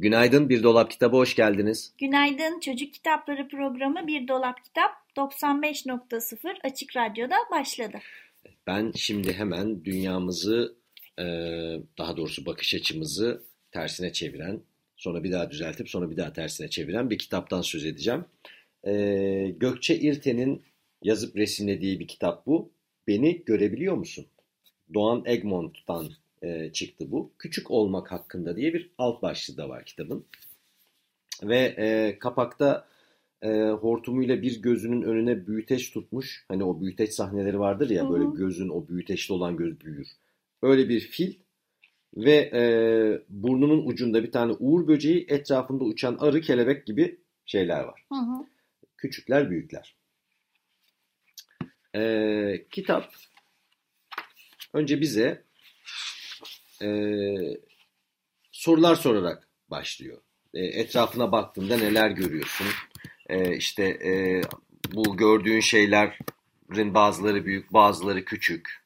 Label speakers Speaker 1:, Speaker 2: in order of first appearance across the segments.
Speaker 1: Günaydın Bir Dolap Kitabı hoş geldiniz.
Speaker 2: Günaydın Çocuk Kitapları programı Bir Dolap Kitap 95.0 Açık Radyo'da başladı.
Speaker 1: Ben şimdi hemen dünyamızı e, daha doğrusu bakış açımızı tersine çeviren sonra bir daha düzeltip sonra bir daha tersine çeviren bir kitaptan söz edeceğim. E, Gökçe İrten'in yazıp resimlediği bir kitap bu. Beni görebiliyor musun? Doğan Egmont'tan e, çıktı bu. Küçük olmak hakkında diye bir alt başlığı da var kitabın. Ve e, kapakta e, hortumuyla bir gözünün önüne büyüteç tutmuş. Hani o büyüteç sahneleri vardır ya
Speaker 2: Hı hı.
Speaker 1: böyle gözün o büyüteçli olan göz büyür. Öyle bir fil ve e, burnunun ucunda bir tane uğur böceği etrafında uçan arı kelebek gibi şeyler var.
Speaker 2: Hı hı.
Speaker 1: Küçükler büyükler. E, kitap önce bize e, sorular sorarak başlıyor. E, etrafına baktığında neler görüyorsun? E, işte e, bu gördüğün şeylerin bazıları büyük, bazıları küçük.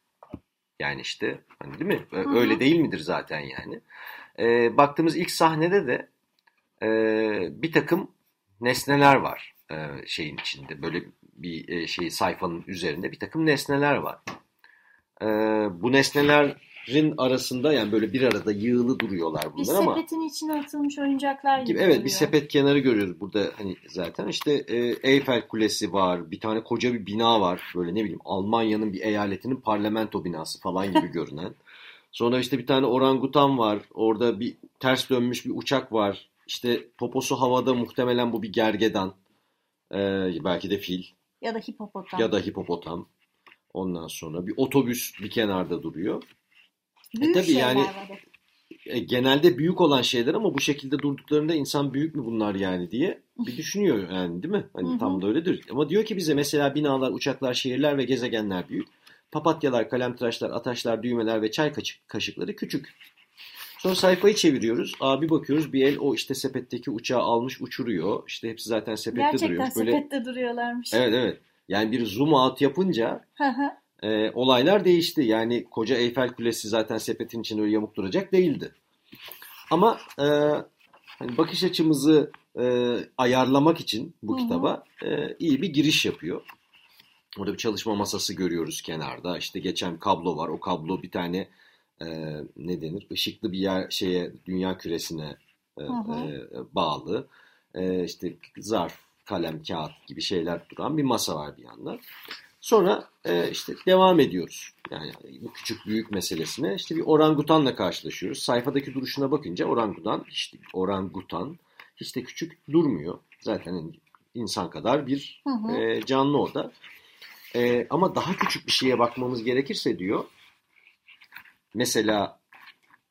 Speaker 1: Yani işte hani değil mi? Ö-
Speaker 2: Hı hı.
Speaker 1: Öyle değil midir zaten yani? E, baktığımız ilk sahnede de e, bir takım nesneler var e, şeyin içinde. Böyle bir e, şey sayfanın üzerinde bir takım nesneler var. E, bu nesnelerin arasında yani böyle bir arada yığılı duruyorlar
Speaker 2: Bir
Speaker 1: bunlar ama
Speaker 2: sepetin içine atılmış oyuncaklar gibi
Speaker 1: gibi evet bir
Speaker 2: duruyor.
Speaker 1: sepet kenarı görüyoruz burada hani zaten. İşte e, Eyfel Kulesi var bir tane koca bir bina var böyle ne bileyim Almanya'nın bir eyaletinin parlamento binası falan gibi görünen. Sonra işte bir tane orangutan var orada bir ters dönmüş bir uçak var. İşte poposu havada muhtemelen bu bir gergedan E, belki de fil
Speaker 2: Ya da hipopotam.
Speaker 1: ya da hipopotam. Ondan sonra bir otobüs bir kenarda duruyor
Speaker 2: Büyük
Speaker 1: tabii
Speaker 2: şeyler
Speaker 1: yani-
Speaker 2: var
Speaker 1: e, genelde büyük olan şeyler ama bu şekilde durduklarında insan büyük mü bunlar yani diye bir düşünüyor yani değil mi? Hani
Speaker 2: Hı hı.
Speaker 1: tam da öyledir. Ama diyor ki bize mesela binalar, uçaklar, şehirler ve gezegenler büyük. Papatyalar, kalemtıraşlar, ataşlar, düğmeler ve çay kaşık, kaşıkları küçük. Sonra sayfayı çeviriyoruz. Abi bakıyoruz bir el o işte sepetteki uçağı almış uçuruyor. İşte hepsi zaten sepette
Speaker 2: Gerçekten
Speaker 1: duruyormuş. Böyle,
Speaker 2: sepette duruyorlarmış.
Speaker 1: evet evet. Yani bir zoom out yapınca. E, olaylar değişti. Yani koca Eyfel Kulesi zaten sepetin içinde öyle yamuk duracak değildi. Ama e, hani bakış açımızı e, ayarlamak için bu
Speaker 2: Hı hı.
Speaker 1: kitaba e, iyi bir giriş yapıyor. Orada bir çalışma masası görüyoruz kenarda. İşte geçen kablo var. O kablo bir tane e, ne denir? Işıklı bir yer şeye dünya küresine e,
Speaker 2: Hı hı.
Speaker 1: e, bağlı. E, işte zarf, kalem, kağıt gibi şeyler duran bir masa var bir yandan. Sonra e, işte devam ediyoruz. Yani bu küçük büyük meselesine işte bir orangutanla karşılaşıyoruz. Sayfadaki duruşuna bakınca orangutan işte orangutan hiç de küçük durmuyor. Zaten insan kadar bir
Speaker 2: Hı hı.
Speaker 1: e, canlı o da. E, ama daha küçük bir şeye bakmamız gerekirse diyor. Mesela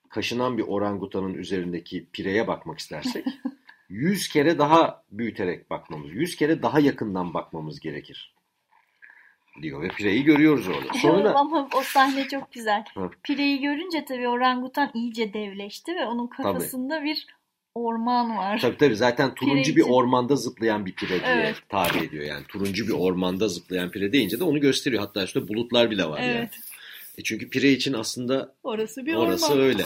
Speaker 1: kaşınan bir orangutanın üzerindeki pireye bakmak istersek 100 kere daha büyüterek bakmamız, 100 kere daha yakından bakmamız gerekir diyor ve pireyi görüyoruz orada. Sonra
Speaker 2: Ama o sahne çok güzel. Pireyi görünce tabii orangutan iyice devleşti ve onun kafasında bir orman var.
Speaker 1: tabii tabii zaten turuncu
Speaker 2: Pire
Speaker 1: bir
Speaker 2: için.
Speaker 1: ormanda zıplayan bir pire diye
Speaker 2: Evet.
Speaker 1: tarif ediyor. Yani turuncu bir ormanda zıplayan pire deyince de onu gösteriyor. Hatta işte bulutlar bile var yani.
Speaker 2: Evet.
Speaker 1: E çünkü pire için aslında
Speaker 2: Orası bir
Speaker 1: Orası
Speaker 2: orman.
Speaker 1: öyle.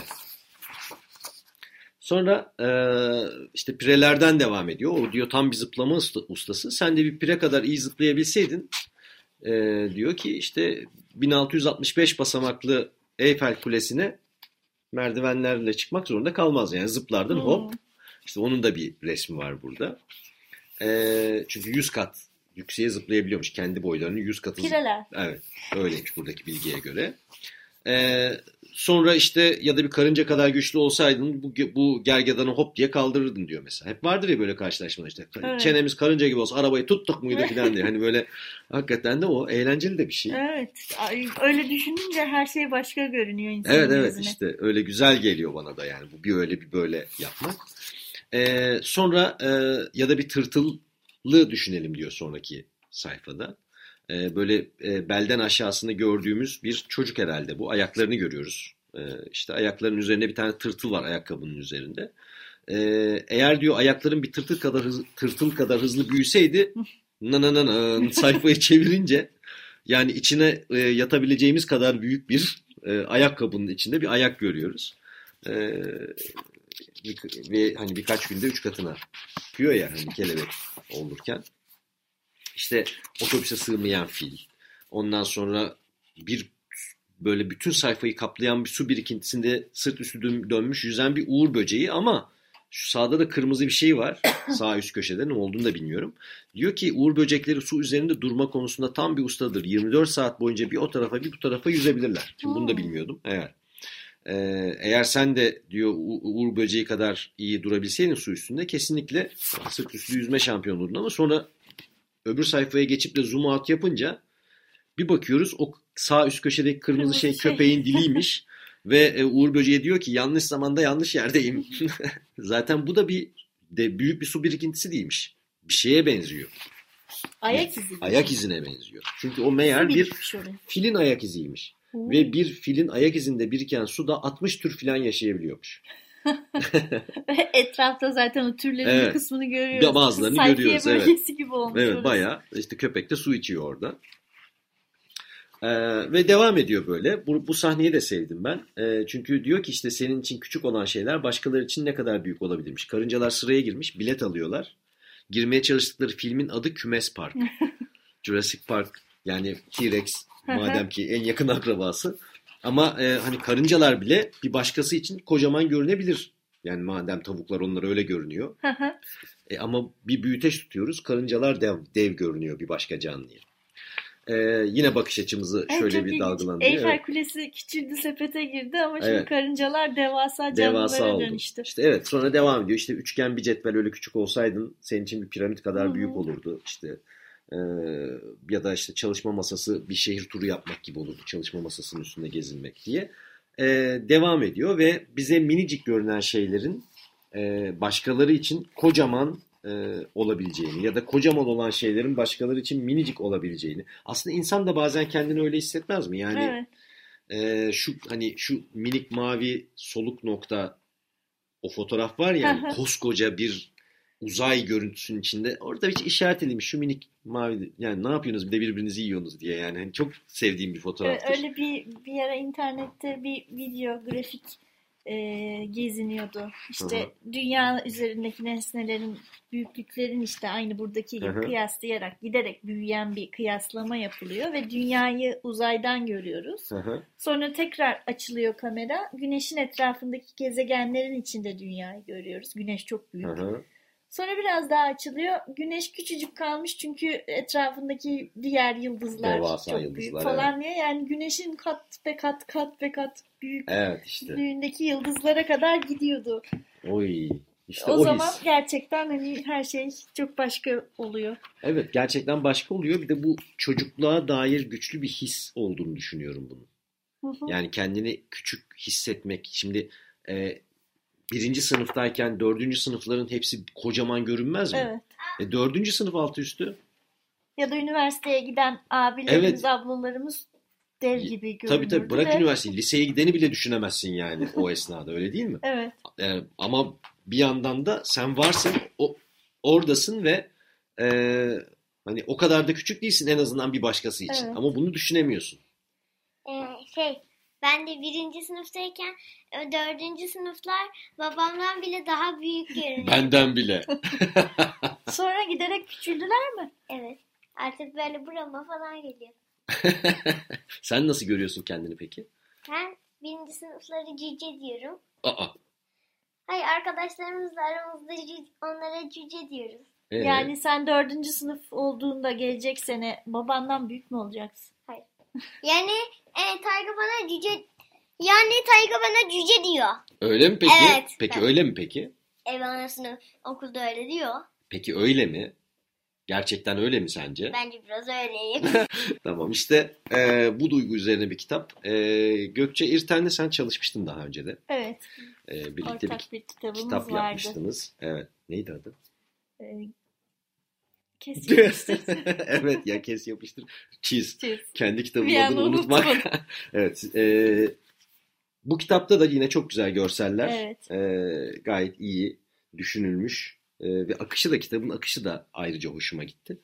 Speaker 1: Sonra e, işte pirelerden devam ediyor. O diyor tam bir zıplama usta- ustası. Sen de bir pire kadar iyi zıplayabilseydin e, diyor ki işte 1665 basamaklı Eyfel Kulesi'ne merdivenlerle çıkmak zorunda kalmaz. Yani zıplardın
Speaker 2: Hmm.
Speaker 1: hop. İşte onun da bir resmi var burada. E, çünkü 100 kat yükseğe zıplayabiliyormuş. Kendi boylarının 100 katı
Speaker 2: Pireler.
Speaker 1: Evet, öyleymiş buradaki bilgiye göre. Ee, sonra işte ya da bir karınca kadar güçlü olsaydın bu, bu gergedanı hop diye kaldırırdın diyor mesela. Hep vardır ya böyle karşılaşmalar işte.
Speaker 2: Evet.
Speaker 1: Çenemiz karınca gibi olsa arabayı tuttuk muydu falan diye. Hani böyle hakikaten de o eğlenceli de bir şey.
Speaker 2: Evet. Öyle düşününce her şey başka görünüyor insanın
Speaker 1: Evet evet
Speaker 2: gözüne.
Speaker 1: işte öyle güzel geliyor bana da yani bu bir öyle bir böyle yapmak. Ee, sonra e, ya da bir tırtıllı düşünelim diyor sonraki sayfada. Ee, böyle e, belden aşağısını gördüğümüz bir çocuk herhalde bu ayaklarını görüyoruz. Ee, işte ayaklarının üzerinde bir tane tırtıl var ayakkabının üzerinde. Ee, eğer diyor ayakların bir tırtıl kadar hız, tırtıl kadar hızlı büyüseydi nanananan sayfayı çevirince yani içine e, yatabileceğimiz kadar büyük bir e, ayakkabının içinde bir ayak görüyoruz. E, bir- ve hani birkaç günde üç katına çıkıyor ya hani kelebek olurken. İşte otobüse sığmayan fil. Ondan sonra bir böyle bütün sayfayı kaplayan bir su birikintisinde sırt üstü dön- dönmüş yüzen bir uğur böceği ama şu sağda da kırmızı bir şey var. Sağ üst köşede ne olduğunu da bilmiyorum. Diyor ki uğur böcekleri su üzerinde durma konusunda tam bir ustadır. 24 saat boyunca bir o tarafa bir bu tarafa yüzebilirler. Şimdi bunu da
Speaker 2: Hmm.
Speaker 1: bilmiyordum. Eğer ee, eğer sen de diyor uğur böceği kadar iyi durabilseydin su üstünde kesinlikle sırt üstü yüzme şampiyonu olurdun ama sonra öbür sayfaya geçip de zoom out yapınca bir bakıyoruz o sağ üst köşedeki kırmızı,
Speaker 2: Kırmızı
Speaker 1: şey,
Speaker 2: şey.
Speaker 1: köpeğin diliymiş ve e, Uğur Böceği diyor ki yanlış zamanda yanlış yerdeyim. Zaten bu da bir de büyük bir su birikintisi değilmiş. Bir şeye benziyor.
Speaker 2: Ayak izi.
Speaker 1: Ayak izine benziyor. Çünkü o meğer bir filin ayak iziymiş.
Speaker 2: Oo.
Speaker 1: Ve bir filin ayak izinde biriken suda 60 tür filan yaşayabiliyormuş.
Speaker 2: Etrafta zaten o türlerin
Speaker 1: Evet.
Speaker 2: bir kısmını görüyoruz.
Speaker 1: Ya bazılarını
Speaker 2: Sayfiye
Speaker 1: görüyoruz, evet.
Speaker 2: bölgesi gibi olmuş
Speaker 1: Evet
Speaker 2: orası.
Speaker 1: bayağı işte köpek de su içiyor orada. Ee, ve devam ediyor böyle. Bu, bu sahneyi de sevdim ben. Ee, çünkü diyor ki işte senin için küçük olan şeyler başkaları için ne kadar büyük olabilirmiş. Karıncalar sıraya girmiş, bilet alıyorlar. Girmeye çalıştıkları filmin adı Kümes Park. Jurassic Park yani T-Rex madem ki en yakın akrabası. Ama e, hani karıncalar bile bir başkası için kocaman görünebilir. Yani madem tavuklar onlara öyle görünüyor. E, ama bir büyüteç tutuyoruz. Karıncalar dev, dev görünüyor bir başka canlıya. E, yine bakış açımızı
Speaker 2: Evet,
Speaker 1: şöyle bir dalgalandırıyor.
Speaker 2: Eyfel
Speaker 1: Evet,
Speaker 2: Kulesi küçüldü sepete girdi ama şimdi
Speaker 1: Evet.
Speaker 2: karıncalar devasa
Speaker 1: devasa
Speaker 2: canlılara
Speaker 1: oldu.
Speaker 2: dönüştü.
Speaker 1: İşte evet sonra devam ediyor. İşte üçgen bir cetvel öyle küçük olsaydın senin için bir piramit kadar
Speaker 2: Hı hı.
Speaker 1: büyük olurdu. İşte e, ya da işte çalışma masası bir şehir turu yapmak gibi olurdu. Çalışma masasının üstünde gezinmek diye. E, devam ediyor ve bize minicik görünen şeylerin e, başkaları için kocaman e, olabileceğini ya da kocaman olan şeylerin başkaları için minicik olabileceğini. Aslında insan da bazen kendini öyle hissetmez mi? Yani
Speaker 2: Evet.
Speaker 1: e, şu hani şu minik mavi soluk nokta o fotoğraf var ya
Speaker 2: hı.
Speaker 1: koskoca bir uzay görüntüsünün içinde orada hiç işaret edilmiş şu minik mavi yani ne yapıyorsunuz bir de birbirinizi yiyorsunuz diye yani Hani çok sevdiğim bir fotoğraftır.
Speaker 2: Öyle bir bir ara internette bir video grafik e, geziniyordu. İşte
Speaker 1: Hı
Speaker 2: dünya üzerindeki nesnelerin büyüklüklerin işte aynı buradaki gibi kıyaslayarak giderek büyüyen bir kıyaslama yapılıyor ve dünyayı uzaydan görüyoruz.
Speaker 1: Hı.
Speaker 2: Sonra tekrar açılıyor kamera. Güneşin etrafındaki gezegenlerin içinde dünyayı görüyoruz. Güneş çok büyük.
Speaker 1: Hı.
Speaker 2: Sonra biraz daha açılıyor. Güneş küçücük kalmış çünkü etrafındaki diğer yıldızlar
Speaker 1: Devasa
Speaker 2: çok
Speaker 1: yıldızlar,
Speaker 2: büyük falan diye. Yani güneşin kat be kat kat be kat büyük
Speaker 1: Evet işte.
Speaker 2: büyüklüğündeki yıldızlara kadar gidiyordu.
Speaker 1: Oy. İşte
Speaker 2: o,
Speaker 1: o,
Speaker 2: zaman
Speaker 1: his.
Speaker 2: gerçekten hani her şey çok başka oluyor.
Speaker 1: Evet gerçekten başka oluyor. Bir de bu çocukluğa dair güçlü bir his olduğunu düşünüyorum bunun.
Speaker 2: Hı hı.
Speaker 1: Yani kendini küçük hissetmek. Şimdi e, birinci sınıftayken dördüncü sınıfların hepsi kocaman görünmez mi?
Speaker 2: Evet.
Speaker 1: E, dördüncü sınıf altı üstü.
Speaker 2: Ya da üniversiteye giden abilerimiz,
Speaker 1: Evet.
Speaker 2: ablalarımız dev gibi görünürdü.
Speaker 1: Tabii tabii bırak
Speaker 2: ve-
Speaker 1: üniversiteyi. Liseye gideni bile düşünemezsin yani o esnada öyle değil mi?
Speaker 2: Evet.
Speaker 1: E, ama bir yandan da sen varsın o oradasın ve e, hani o kadar da küçük değilsin en azından bir başkası için.
Speaker 2: Evet.
Speaker 1: Ama bunu düşünemiyorsun.
Speaker 3: Ee, şey ben de birinci sınıftayken e, dördüncü sınıflar babamdan bile daha büyük görünüyor.
Speaker 1: Benden bile.
Speaker 2: Sonra giderek küçüldüler mi?
Speaker 3: Evet. Artık böyle burama falan geliyor.
Speaker 1: Sen nasıl görüyorsun kendini peki?
Speaker 3: Ben birinci sınıfları cüce diyorum.
Speaker 1: Aa.
Speaker 3: Hayır arkadaşlarımızla aramızda cü- onlara cüce diyoruz.
Speaker 1: ee?
Speaker 2: Yani sen dördüncü sınıf olduğunda gelecek sene babandan büyük mü olacaksın?
Speaker 3: Yani e, Tayga bana cüce Yani Tayga bana cüce diyor.
Speaker 1: Öyle mi peki?
Speaker 3: Evet.
Speaker 1: Peki
Speaker 3: Ben-
Speaker 1: öyle mi peki?
Speaker 3: Ev anasını okulda öyle diyor.
Speaker 1: Peki öyle mi? Gerçekten öyle mi sence?
Speaker 3: Bence biraz öyleyim.
Speaker 1: Tamam işte e, bu duygu üzerine bir kitap. E, Gökçe İrten'le sen çalışmıştın daha önce de.
Speaker 2: Evet.
Speaker 1: E, birlikte
Speaker 2: Ortak
Speaker 1: bir
Speaker 2: bir kitabımız
Speaker 1: kitap
Speaker 2: vardı.
Speaker 1: yapmıştınız. Evet. Neydi adı?
Speaker 2: Ee, kesin.
Speaker 1: evet ya kes yapıştır. Çiz.
Speaker 2: Çiz.
Speaker 1: Kendi kitabının
Speaker 2: an
Speaker 1: adını unutmak. evet. e, bu kitapta da yine çok güzel görseller.
Speaker 2: Evet.
Speaker 1: E, gayet iyi düşünülmüş. E, ve akışı da kitabın akışı da ayrıca hoşuma gitti.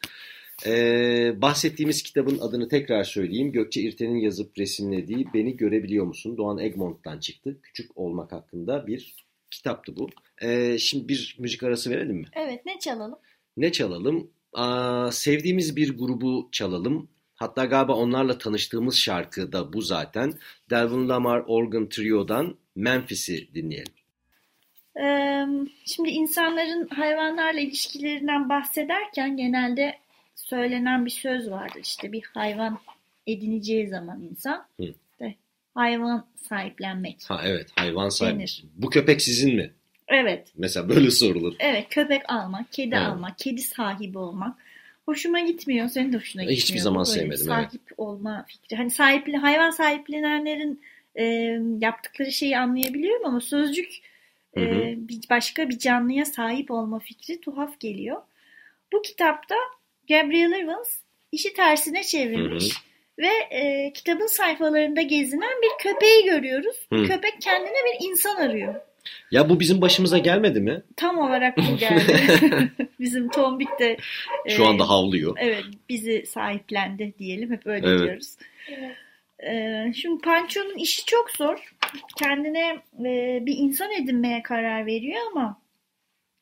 Speaker 1: E, bahsettiğimiz kitabın adını tekrar söyleyeyim. Gökçe İrten'in yazıp resimlediği Beni Görebiliyor Musun? Doğan Egmont'tan çıktı. Küçük olmak hakkında bir kitaptı bu. E, şimdi bir müzik arası verelim mi?
Speaker 2: Evet ne çalalım?
Speaker 1: Ne çalalım? Aa, sevdiğimiz bir grubu çalalım. Hatta galiba onlarla tanıştığımız şarkı da bu zaten. Delvin Lamar Organ Trio'dan Memphis'i dinleyelim.
Speaker 2: Ee, şimdi insanların hayvanlarla ilişkilerinden bahsederken genelde söylenen bir söz vardır. İşte bir hayvan edineceği zaman insan
Speaker 1: Hı.
Speaker 2: de hayvan sahiplenmek.
Speaker 1: Ha evet hayvan.
Speaker 2: Denir.
Speaker 1: Bu köpek sizin mi?
Speaker 2: Evet,
Speaker 1: Mesela böyle sorulur.
Speaker 2: evet köpek almak, kedi
Speaker 1: Evet.
Speaker 2: almak, kedi sahibi olmak. Hoşuma gitmiyor. Senin de hoşuna gitmiyor.
Speaker 1: Hiçbir zaman
Speaker 2: böyle
Speaker 1: sevmedim,
Speaker 2: Sahip olma fikri. Hani sahipli, hayvan sahiplenenlerin e, yaptıkları şeyi anlayabiliyorum ama sözcük
Speaker 1: Hı hı.
Speaker 2: e, bir başka bir canlıya sahip olma fikri tuhaf geliyor. Bu kitapta Gabriel Evans işi tersine çevirmiş
Speaker 1: Hı
Speaker 2: ve e, kitabın sayfalarında gezinen bir köpeği görüyoruz.
Speaker 1: Hı.
Speaker 2: Köpek kendine bir insan arıyor.
Speaker 1: Ya bu bizim başımıza gelmedi mi?
Speaker 2: Tam olarak bu geldi. Bizim Tombik de
Speaker 1: Şu
Speaker 2: e,
Speaker 1: anda havlıyor.
Speaker 2: Evet, bizi sahiplendi diyelim. Hep öyle
Speaker 1: Evet.
Speaker 2: diyoruz. Ee, şimdi Pancho'nun işi çok zor. Kendine e, bir insan edinmeye karar veriyor ama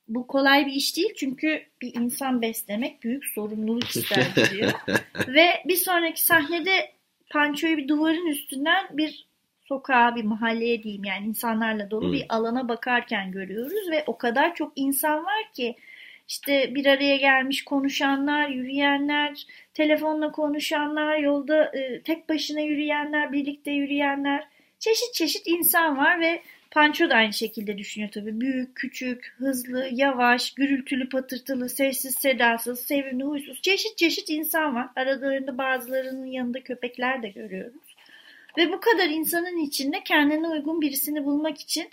Speaker 2: bu kolay bir iş değil çünkü bir insan beslemek büyük sorumluluk ister diyor. Ve bir sonraki sahnede Pancho'yu bir duvarın üstünden bir sokağa, bir mahalleye diyeyim yani insanlarla dolu
Speaker 1: Hmm.
Speaker 2: bir alana bakarken görüyoruz ve o kadar çok insan var ki işte bir araya gelmiş konuşanlar, yürüyenler, telefonla konuşanlar, yolda e, tek başına yürüyenler, birlikte yürüyenler, çeşit çeşit insan var ve Pancho da aynı şekilde düşünüyor tabii. Büyük, küçük, hızlı, yavaş, gürültülü, patırtılı, sessiz, sedasız, sevimli, huysuz, çeşit çeşit insan var. Aralarında bazılarının yanında köpekler de görüyoruz. Ve bu kadar insanın içinde kendine uygun birisini bulmak için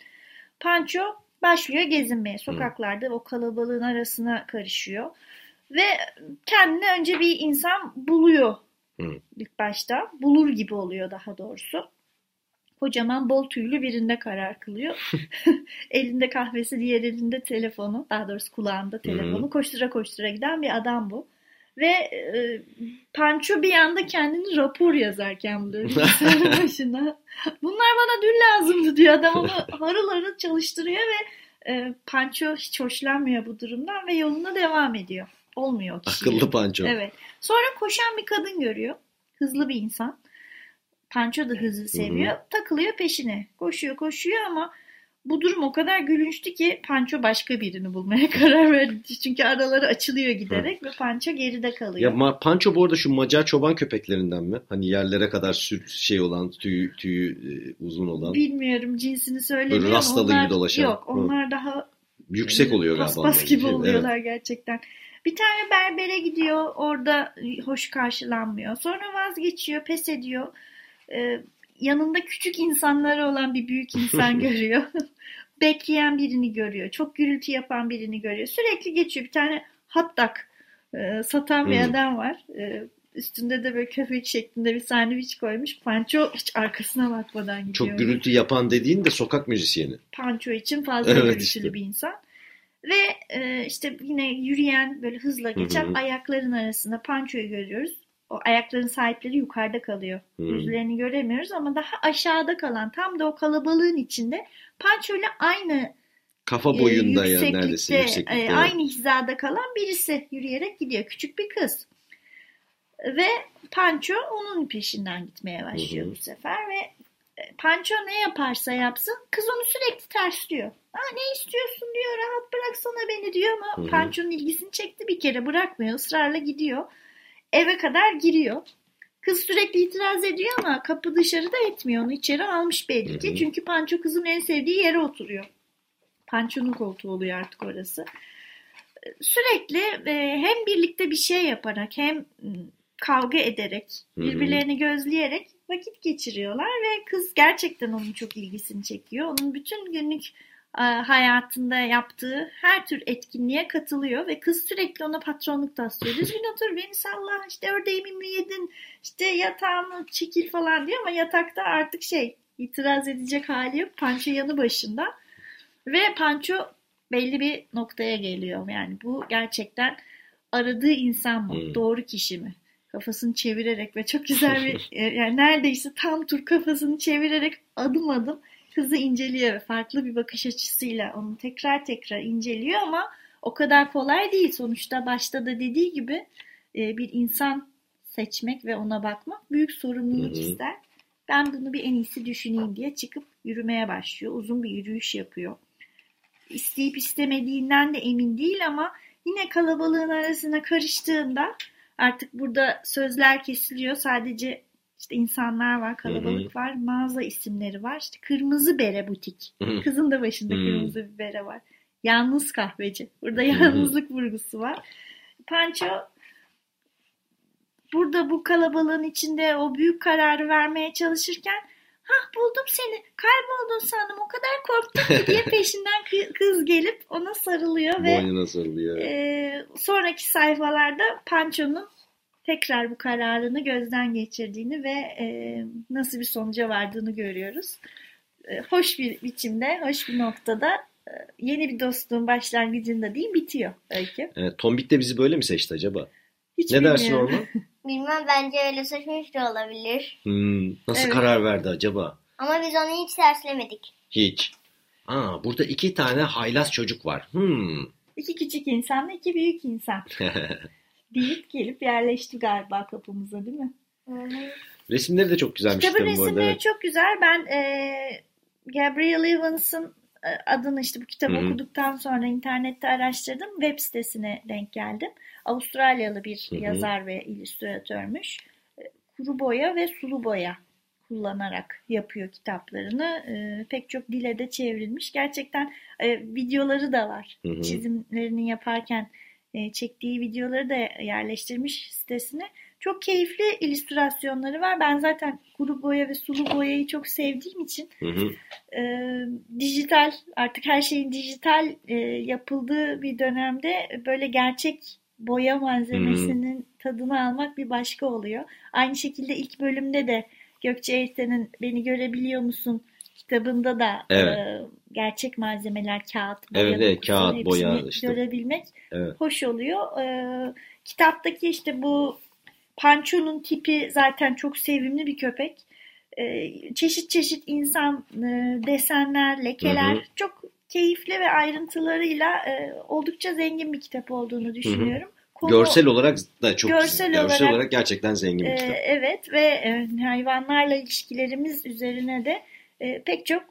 Speaker 2: Pancho başlıyor gezinmeye. Sokaklarda o kalabalığın arasına karışıyor. Ve kendine önce bir insan buluyor
Speaker 1: Hı.
Speaker 2: ilk başta. Bulur gibi oluyor daha doğrusu. Kocaman bol tüylü birinde karar kılıyor. elinde kahvesi, diğer elinde telefonu. Daha doğrusu kulağında telefonu. Koştura koştura giden bir adam bu. Ve e, Pancho bir anda kendini rapor yazarken buluyor bilgisayarın başına. Bunlar bana dün lazımdı diyor. Adam onu harıl harıl çalıştırıyor ve e, Pancho hiç hoşlanmıyor bu durumdan ve yoluna devam ediyor. Olmuyor o.
Speaker 1: Akıllı panço.
Speaker 2: Evet. Sonra koşan bir kadın görüyor. Hızlı bir insan. Pancho da hızı seviyor. Takılıyor peşine. Koşuyor koşuyor ama bu durum o kadar gülünçtü ki Pancho başka birini bulmaya karar verdi. Çünkü araları açılıyor giderek ve Pancho geride kalıyor.
Speaker 1: Ya ma- bu arada şu Macar çoban köpeklerinden mi? Hani yerlere kadar sür şey olan, tüyü, tüyü e, uzun olan.
Speaker 2: Bilmiyorum cinsini söylemiyor
Speaker 1: Böyle rastalı
Speaker 2: onlar,
Speaker 1: gibi dolaşan.
Speaker 2: Yok
Speaker 1: Hı.
Speaker 2: onlar daha
Speaker 1: Yüksek oluyor galiba.
Speaker 2: Paspas gibi
Speaker 1: Evet.
Speaker 2: oluyorlar gerçekten. Bir tane berbere gidiyor. Orada hoş karşılanmıyor. Sonra vazgeçiyor, pes ediyor. Ee, yanında küçük insanları olan bir büyük insan görüyor. Bekleyen birini görüyor. Çok gürültü yapan birini görüyor. Sürekli geçiyor. Bir tane dog e, satan bir
Speaker 1: Hmm.
Speaker 2: adam var. E, üstünde de böyle köpek şeklinde bir sandviç koymuş. Pancho hiç arkasına bakmadan gidiyor.
Speaker 1: Çok gürültü yapan dediğin de sokak müzisyeni.
Speaker 2: Pancho için fazla
Speaker 1: Evet
Speaker 2: gürültülü
Speaker 1: işte.
Speaker 2: bir insan. Ve e, işte yine yürüyen böyle hızla geçen ayakların arasında Pancho'yu görüyoruz. O ayakların sahipleri yukarıda kalıyor.
Speaker 1: Hı.
Speaker 2: Yüzlerini göremiyoruz ama daha aşağıda kalan tam da o kalabalığın içinde Pancho ile aynı
Speaker 1: Kafa
Speaker 2: e,
Speaker 1: boyunda ya
Speaker 2: yükseklikte,
Speaker 1: neredeyse yükseklikte.
Speaker 2: e, aynı hizada kalan birisi yürüyerek gidiyor. Küçük bir kız. Ve Pancho onun peşinden gitmeye başlıyor
Speaker 1: Hı hı.
Speaker 2: bu sefer ve e, Pancho ne yaparsa yapsın kız onu sürekli tersliyor. Ha, ne istiyorsun diyor rahat bıraksana beni diyor ama
Speaker 1: Hı hı.
Speaker 2: Pancho'nun ilgisini çekti bir kere bırakmıyor ısrarla gidiyor. Eve kadar giriyor. Kız sürekli itiraz ediyor ama kapı dışarıda etmiyor. Onu içeri almış belli ki. Çünkü Panço kızın en sevdiği yere oturuyor. Panço'nun koltuğu oluyor artık orası. Sürekli e, hem birlikte bir şey yaparak hem m, kavga ederek, birbirlerini gözleyerek vakit geçiriyorlar ve kız gerçekten onun çok ilgisini çekiyor. Onun bütün günlük hayatında yaptığı her tür etkinliğe katılıyor ve kız sürekli ona patronluk taslıyor. Düzgün otur beni salla işte ördeğimi mi yedin işte yatağımı çekil falan diyor ama yatakta artık şey itiraz edecek hali yok. Panço yanı başında ve Panço belli bir noktaya geliyor. Yani bu gerçekten aradığı insan mı?
Speaker 1: Hmm.
Speaker 2: Doğru kişi mi? Kafasını çevirerek ve çok güzel bir e, yani neredeyse tam tur kafasını çevirerek adım adım kızı inceliyor ve farklı bir bakış açısıyla onu tekrar tekrar inceliyor ama o kadar kolay değil. Sonuçta başta da dediği gibi e, bir insan seçmek ve ona bakmak büyük sorumluluk
Speaker 1: Hı hı.
Speaker 2: ister. Ben bunu bir en iyisi düşüneyim diye çıkıp yürümeye başlıyor. Uzun bir yürüyüş yapıyor. İsteyip istemediğinden de emin değil ama yine kalabalığın arasına karıştığında artık burada sözler kesiliyor. Sadece işte insanlar var, kalabalık var, mağaza isimleri var. İşte Kırmızı Bere Butik. Kızın da başında kırmızı bir bere var. Yalnız kahveci. Burada yalnızlık vurgusu var. Panço burada bu kalabalığın içinde o büyük kararı vermeye çalışırken Hah buldum seni. Kayboldun sandım. O kadar korktum ki diye peşinden kı- kız gelip ona sarılıyor ve
Speaker 1: Boynuna sarılıyor.
Speaker 2: e, sonraki sayfalarda Pancho'nun tekrar bu kararını gözden geçirdiğini ve e, nasıl bir sonuca vardığını görüyoruz. E, hoş bir biçimde, hoş bir noktada e, yeni bir dostluğun başlangıcında değil bitiyor öykü.
Speaker 1: Evet, Tombik de bizi böyle mi seçti acaba?
Speaker 2: Hiç
Speaker 1: ne dersin
Speaker 2: bilmiyorum.
Speaker 1: Orman?
Speaker 3: Bilmem bence öyle seçmiş de olabilir.
Speaker 1: Hmm, nasıl
Speaker 2: Evet.
Speaker 1: karar verdi acaba?
Speaker 3: Ama biz onu hiç terslemedik.
Speaker 1: Hiç. Aa, burada iki tane haylaz çocuk var. Hmm.
Speaker 2: İki küçük insan ve iki büyük insan. Deyip gelip yerleşti galiba kapımıza değil mi?
Speaker 1: Resimleri de çok güzelmiş
Speaker 2: Kitabın
Speaker 1: kitabın bu arada.
Speaker 2: resimleri
Speaker 1: Evet.
Speaker 2: çok güzel. Ben e, Gabrielle Evans'ın e, adını işte bu kitabı
Speaker 1: Hı hı.
Speaker 2: okuduktan sonra internette araştırdım. Web sitesine denk geldim. Avustralyalı bir
Speaker 1: Hı hı.
Speaker 2: yazar ve illüstratörmüş. E, Kuru boya ve sulu boya kullanarak yapıyor kitaplarını. E, pek çok dile de çevrilmiş. Gerçekten e, videoları da var.
Speaker 1: Hı hı.
Speaker 2: Çizimlerini yaparken çektiği videoları da yerleştirmiş sitesine. Çok keyifli illüstrasyonları var. Ben zaten kuru boya ve sulu boyayı çok sevdiğim için
Speaker 1: Hı hı.
Speaker 2: e, dijital artık her şeyin dijital e, yapıldığı bir dönemde böyle gerçek boya malzemesinin tadını almak bir başka oluyor. Aynı şekilde ilk bölümde de Gökçe Erten'in Beni Görebiliyor musun kitabında da
Speaker 1: Evet.
Speaker 2: e, gerçek malzemeler kağıt, boya,
Speaker 1: Evet, evet, kağıt, boya işte.
Speaker 2: görebilmek
Speaker 1: Evet.
Speaker 2: hoş oluyor. Ee, kitaptaki işte bu Pancho'nun tipi zaten çok sevimli bir köpek. Ee, çeşit çeşit insan e, desenler, lekeler
Speaker 1: Hı hı.
Speaker 2: çok keyifli ve ayrıntılarıyla e, oldukça zengin bir kitap olduğunu düşünüyorum. Konu-
Speaker 1: Görsel olarak da çok
Speaker 2: Görsel
Speaker 1: görsel olarak,
Speaker 2: olarak-
Speaker 1: gerçekten zengin bir
Speaker 2: e,
Speaker 1: kitap.
Speaker 2: evet ve e, hayvanlarla ilişkilerimiz üzerine de e, pek çok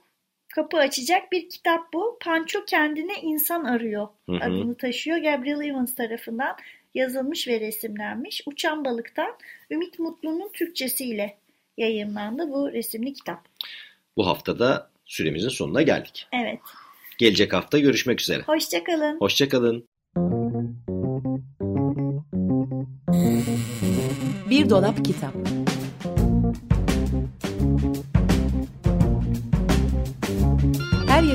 Speaker 2: kapı açacak bir kitap bu. Pancho kendine insan arıyor
Speaker 1: Hı hı.
Speaker 2: adını taşıyor. Gabriel Evans tarafından yazılmış ve resimlenmiş. Uçan Balık'tan Ümit Mutlu'nun Türkçesiyle yayınlandı bu resimli kitap.
Speaker 1: Bu haftada süremizin sonuna geldik.
Speaker 2: Evet.
Speaker 1: Gelecek hafta görüşmek üzere.
Speaker 2: Hoşçakalın.
Speaker 1: Hoşçakalın.
Speaker 4: Bir dolap kitap.